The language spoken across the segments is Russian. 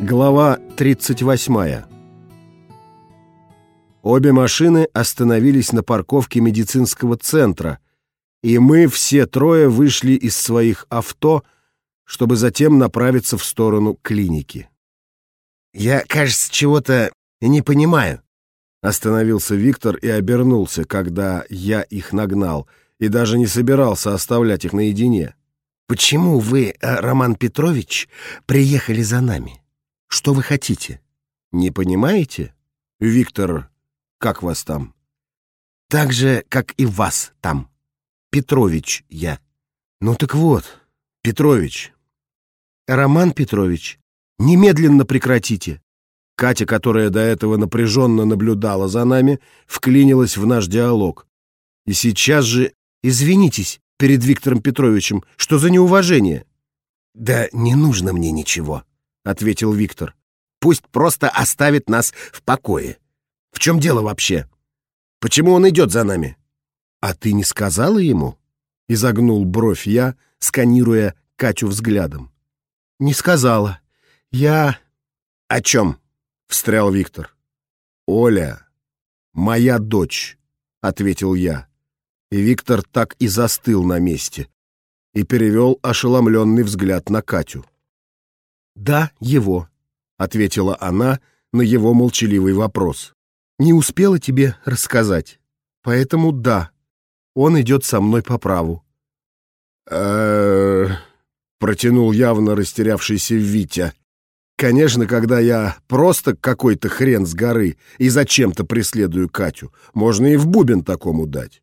Глава 38 Обе машины остановились на парковке медицинского центра, и мы все трое вышли из своих авто, чтобы затем направиться в сторону клиники. «Я, кажется, чего-то не понимаю», — остановился Виктор и обернулся, когда я их нагнал, и даже не собирался оставлять их наедине. «Почему вы, э, Роман Петрович, приехали за нами? Что вы хотите?» «Не понимаете? Виктор, как вас там?» «Так же, как и вас там. Петрович я». «Ну так вот, Петрович». «Роман Петрович, немедленно прекратите». Катя, которая до этого напряженно наблюдала за нами, вклинилась в наш диалог. И сейчас же извинитесь перед Виктором Петровичем, что за неуважение. «Да не нужно мне ничего», — ответил Виктор. «Пусть просто оставит нас в покое. В чем дело вообще? Почему он идет за нами?» «А ты не сказала ему?» — изогнул бровь я, сканируя Катю взглядом. «Не сказала. Я...» «О чем?» — встрял Виктор. «Оля, моя дочь», — ответил я. И Виктор так и застыл на месте и перевел ошеломленный взгляд на Катю. «Да, его», — ответила она на его молчаливый вопрос. «Не успела тебе рассказать, поэтому да, он идет со мной по праву». Протянул явно растерявшийся Витя. Конечно, когда я просто какой-то хрен с горы и зачем-то преследую Катю, можно и в бубен такому дать.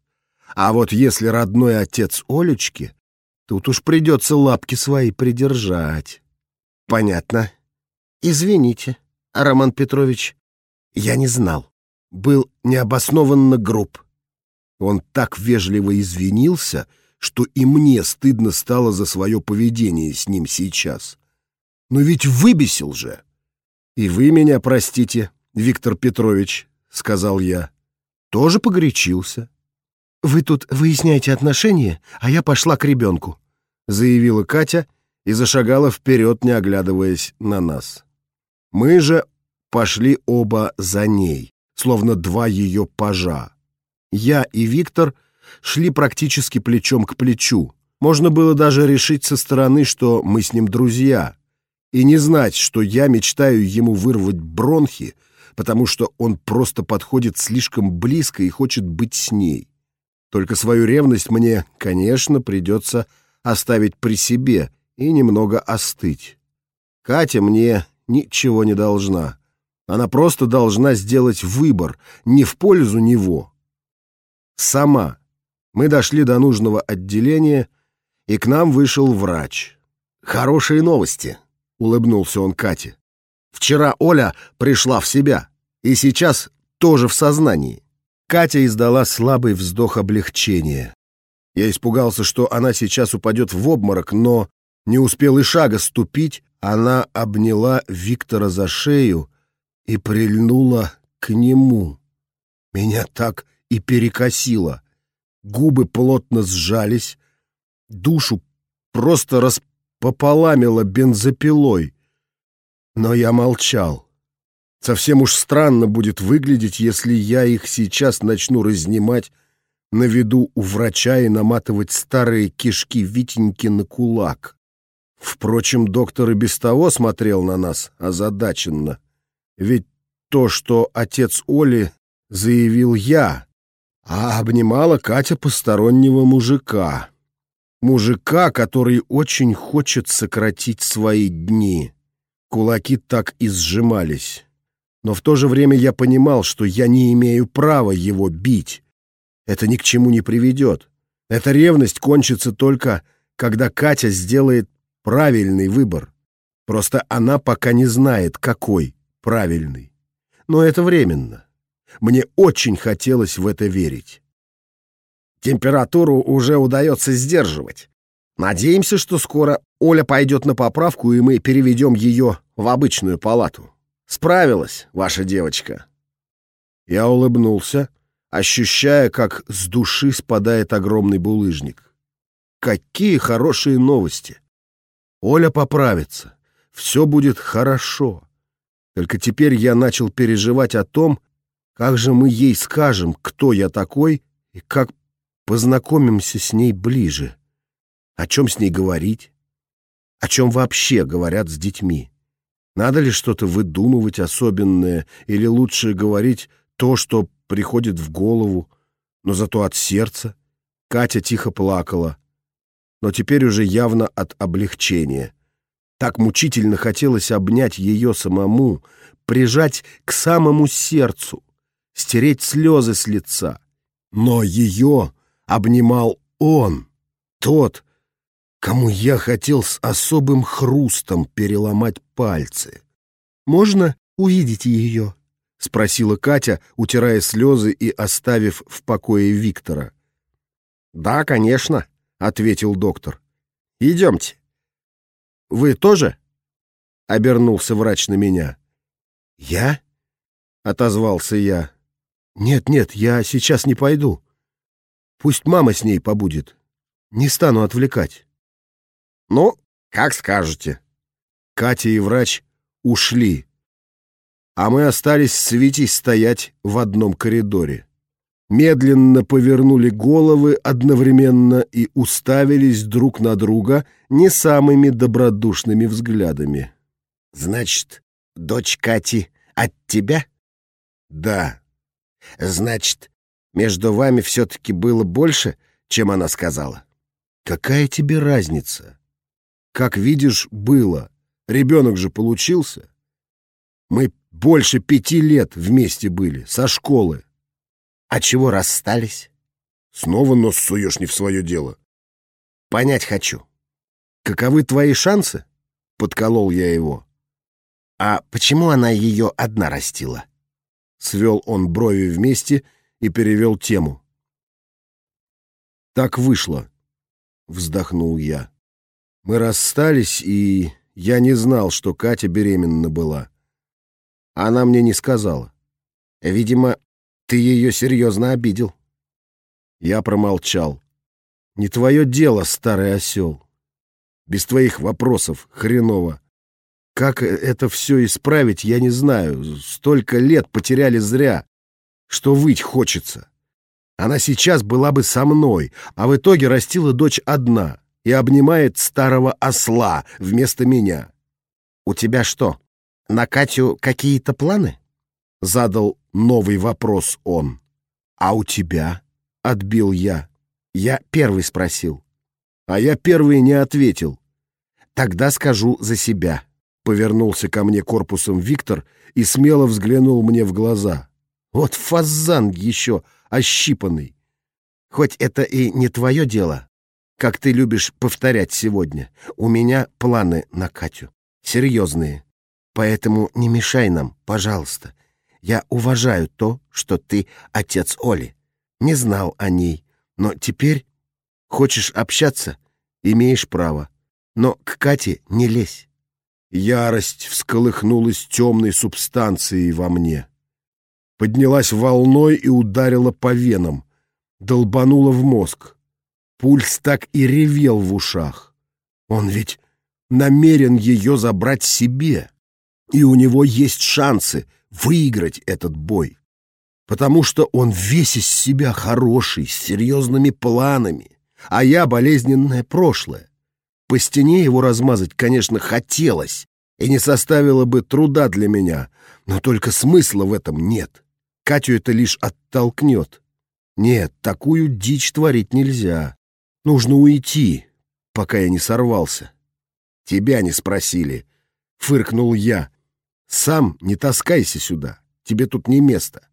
А вот если родной отец Олечки, тут уж придется лапки свои придержать. Понятно. Извините, Роман Петрович, я не знал. Был необоснованно груб. Он так вежливо извинился, что и мне стыдно стало за свое поведение с ним сейчас. Но ведь выбесил же. И вы меня простите, Виктор Петрович, сказал я. Тоже погорячился. Вы тут выясняете отношения, а я пошла к ребенку, заявила Катя и зашагала вперед, не оглядываясь на нас. Мы же пошли оба за ней, словно два ее пажа. Я и Виктор шли практически плечом к плечу. Можно было даже решить со стороны, что мы с ним друзья, и не знать, что я мечтаю ему вырвать бронхи, потому что он просто подходит слишком близко и хочет быть с ней. Только свою ревность мне, конечно, придется оставить при себе и немного остыть. Катя мне ничего не должна. Она просто должна сделать выбор не в пользу него. Сама. Мы дошли до нужного отделения, и к нам вышел врач. «Хорошие новости», — улыбнулся он Кате. «Вчера Оля пришла в себя, и сейчас тоже в сознании». Катя издала слабый вздох облегчения. Я испугался, что она сейчас упадет в обморок, но не успел и шага ступить, она обняла Виктора за шею и прильнула к нему. Меня так и перекосило. Губы плотно сжались, душу просто распополамило бензопилой. Но я молчал. Совсем уж странно будет выглядеть, если я их сейчас начну разнимать на виду у врача и наматывать старые кишки Витеньки на кулак. Впрочем, доктор и без того смотрел на нас озадаченно. Ведь то, что отец Оли заявил я, а обнимала Катя постороннего мужика. Мужика, который очень хочет сократить свои дни. Кулаки так и сжимались но в то же время я понимал, что я не имею права его бить. Это ни к чему не приведет. Эта ревность кончится только, когда Катя сделает правильный выбор. Просто она пока не знает, какой правильный. Но это временно. Мне очень хотелось в это верить. Температуру уже удается сдерживать. Надеемся, что скоро Оля пойдет на поправку, и мы переведем ее в обычную палату. Справилась, ваша девочка. Я улыбнулся, ощущая, как с души спадает огромный булыжник. Какие хорошие новости! Оля поправится. все будет хорошо. Только теперь я начал переживать о том, как же мы ей скажем, кто я такой и как познакомимся с ней ближе. О чем с ней говорить? О чем вообще говорят с детьми? Надо ли что-то выдумывать особенное или лучше говорить то, что приходит в голову, но зато от сердца? Катя тихо плакала, но теперь уже явно от облегчения. Так мучительно хотелось обнять ее самому, прижать к самому сердцу, стереть слезы с лица. Но ее обнимал он, тот, кому я хотел с особым хрустом переломать пальцы. «Можно увидеть ее?» — спросила Катя, утирая слезы и оставив в покое Виктора. «Да, конечно», — ответил доктор. «Идемте». «Вы тоже?» — обернулся врач на меня. «Я?» — отозвался я. «Нет-нет, я сейчас не пойду. Пусть мама с ней побудет. Не стану отвлекать». «Ну, как скажете». Катя и врач ушли, а мы остались с Витей стоять в одном коридоре. Медленно повернули головы одновременно и уставились друг на друга не самыми добродушными взглядами. «Значит, дочь Кати от тебя?» «Да». «Значит, между вами все-таки было больше, чем она сказала?» «Какая тебе разница?» «Как видишь, было. Ребенок же получился. Мы больше пяти лет вместе были, со школы. А чего расстались? Снова нос суешь не в свое дело. Понять хочу. Каковы твои шансы? Подколол я его. А почему она ее одна растила? Свел он брови вместе и перевел тему. Так вышло, вздохнул я. Мы расстались, и я не знал, что Катя беременна была. Она мне не сказала. Видимо, ты ее серьезно обидел. Я промолчал. Не твое дело, старый осел. Без твоих вопросов, хреново. Как это все исправить, я не знаю. Столько лет потеряли зря, что выть хочется. Она сейчас была бы со мной, а в итоге растила дочь одна и обнимает старого осла вместо меня. У тебя что, на Катю какие-то планы? Задал новый вопрос он. А у тебя? Отбил я. Я первый спросил. А я первый не ответил. Тогда скажу за себя. Повернулся ко мне корпусом Виктор и смело взглянул мне в глаза. Вот фазан еще ощипанный. Хоть это и не твое дело, как ты любишь повторять сегодня, у меня планы на Катю. Серьезные. Поэтому не мешай нам, пожалуйста. Я уважаю то, что ты отец Оли. Не знал о ней, но теперь хочешь общаться, имеешь право. Но к Кате не лезь. Ярость всколыхнулась темной субстанцией во мне. Поднялась волной и ударила по венам, долбанула в мозг. Пульс так и ревел в ушах. Он ведь намерен ее забрать себе, и у него есть шансы выиграть этот бой, потому что он весь из себя хороший, с серьезными планами, а я болезненное прошлое. По стене его размазать, конечно, хотелось, и не составило бы труда для меня, но только смысла в этом нет. Катю это лишь оттолкнет. Нет, такую дичь творить нельзя. Нужно уйти, пока я не сорвался. Тебя не спросили, — фыркнул я. Сам не таскайся сюда, тебе тут не место.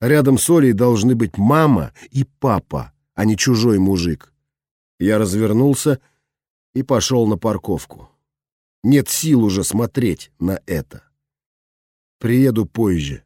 Рядом с Олей должны быть мама и папа, а не чужой мужик. Я развернулся и пошел на парковку. Нет сил уже смотреть на это. Приеду позже.